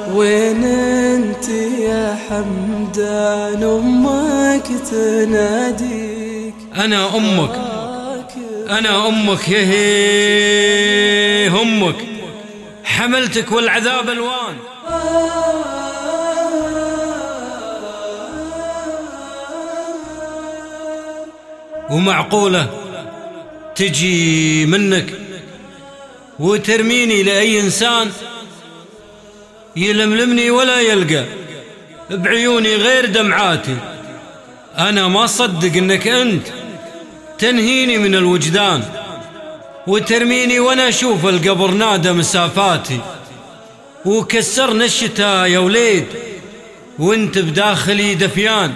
وين انت يا حمدان؟ أمك تناديك. أنا أمك. أنا أمك يهي أمك. حملتك والعذاب ألوان. ومعقولة تجي منك وترميني لأي إنسان يلملمني ولا يلقى بعيوني غير دمعاتي. أنا ما صدق أنك أنت تنهيني من الوجدان وترميني وأنا أشوف القبر نادى مسافاتي. وكسرنا الشتاء يا وليد وأنت بداخلي دفيان.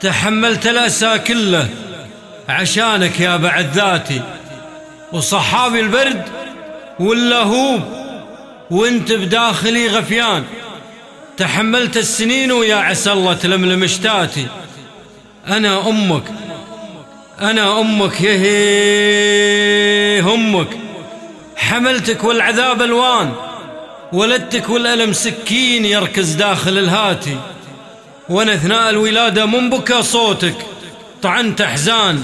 تحملت الأسى كله عشانك يا بعد ذاتي. وصحابي البرد واللهوب وانت بداخلي غفيان. تحملت السنين ويا عسى الله تلملم شتاتي. أنا أمك. أنا أمك. يهي أمك حملتك والعذاب ألوان. ولدتك والألم سكين يركز داخل الهاتي. وأنا أثناء الولادة من بكى صوتك. طعنت أحزان.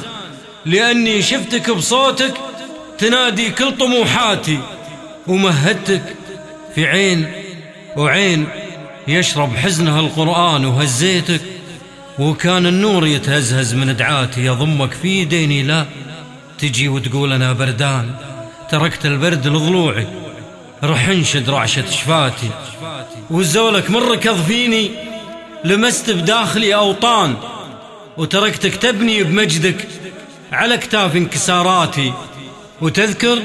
لأني شفتك بصوتك تنادي كل طموحاتي. ومهدتك في عين وعين يشرب حزنها القرآن وهزيتك وكان النور يتهزهز من دعاتي يضمك في ديني لا تجي وتقول أنا بردان تركت البرد لضلوعي رح انشد رعشة شفاتي وزولك من ركض فيني لمست بداخلي أوطان وتركتك تبني بمجدك على كتاف انكساراتي وتذكر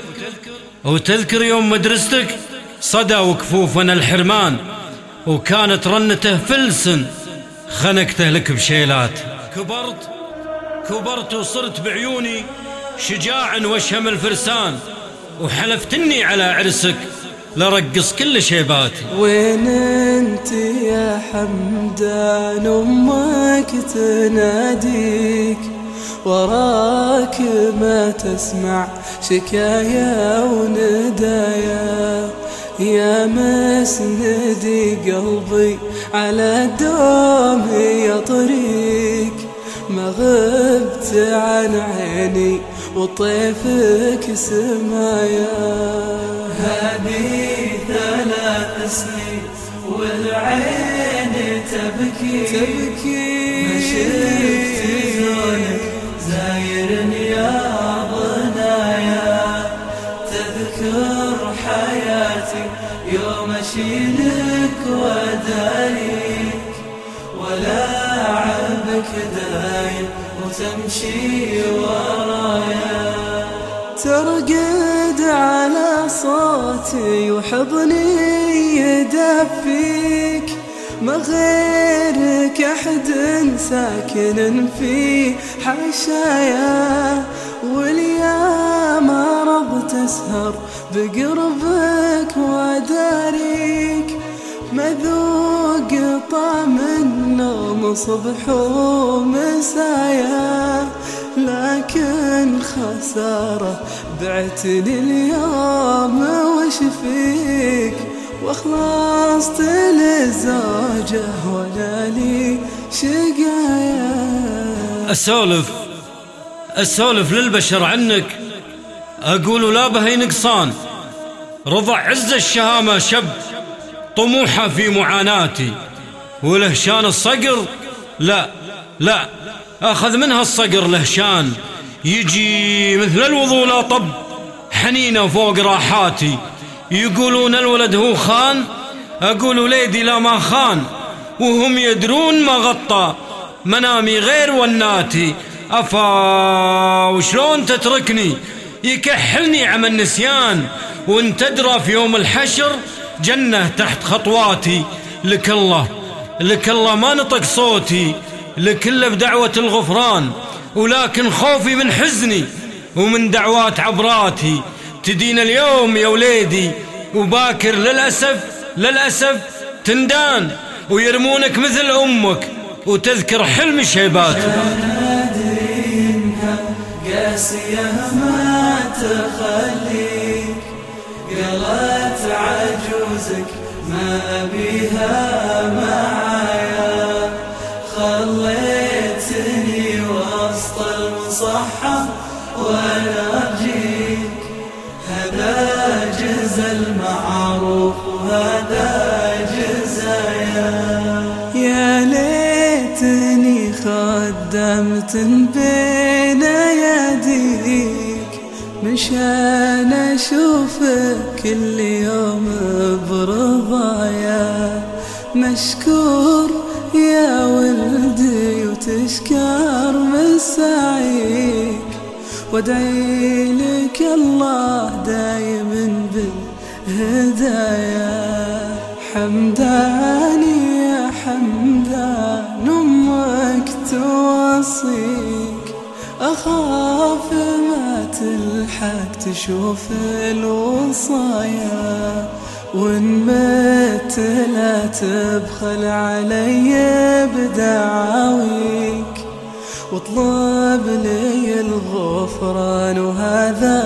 وتذكر يوم مدرستك صدى وكفوفنا الحرمان وكانت رنته فلسن. خنقته لك بشيلات. كبرت كبرت وصرت بعيوني شجاع وشهم الفرسان وحلفتني على عرسك لرقص كل شيباتي وين انت يا حمدان؟ أمك تناديك وراك ما تسمع شكايا وندايا. يا مسندي قلبي على دوم يا طريق ما غبت عن عيني وطيفك سمايا. هذه ثلاث سنين والعين تبكي. تبكي. ما شفت زونك زاير يا ضنايا. تذكر حياتي يوم أشيلك وداريك ولا عبك دايم وتمشي ورايا. ترقد على صوتي وحضني يدفيك ما غيرك أحد ساكن في حشايا واليوم رض تسهر بقربك وداريك مذوق طعم النوم صبح ومسايا لكن خسارة بعتني اليوم وش فيك وخلصت للزوجة ولا لي شقايا أسولف. أسولف للبشر عنك. أقول لا بهي نقصان. رضع عز الشهامة شب طموحة في معاناتي. ولهشان الصقر لا لا. أخذ منها الصقر لهشان. يجي مثل الوضوء لا طب حنينة فوق راحاتي. يقولون الولد هو خان. أقول وليدي لا ما خان. وهم يدرون ما غطى. منامي غير وناتي. أفا وشلون تتركني؟ يكحلني عم النسيان. وانت تدرى في يوم الحشر جنة تحت خطواتي. لك الله لك الله ما نطق صوتي. لك إلا بدعوة الغفران. ولكن خوفي من حزني ومن دعوات عبراتي. تدين اليوم يا وليدي. وباكر للأسف للأسف تندان. ويرمونك مثل أمك وتذكر حلم شيبات. قاسية ما تخليك قلت عجوزك ما أبيها معايا جزايا يا ليتني خدمت بين يديك مشان أشوفك كل يوم برضايا. مشكور يا ولدي وتشكر مساعيك. وادعي لك الله دايم بالهدايا. حمداني يا حمدان أمك توصيك. أخاف ما تلحق تشوف الوصايا. وإن مت لا تبخل علي بدعاويك. واطلب لي الغفران وهذا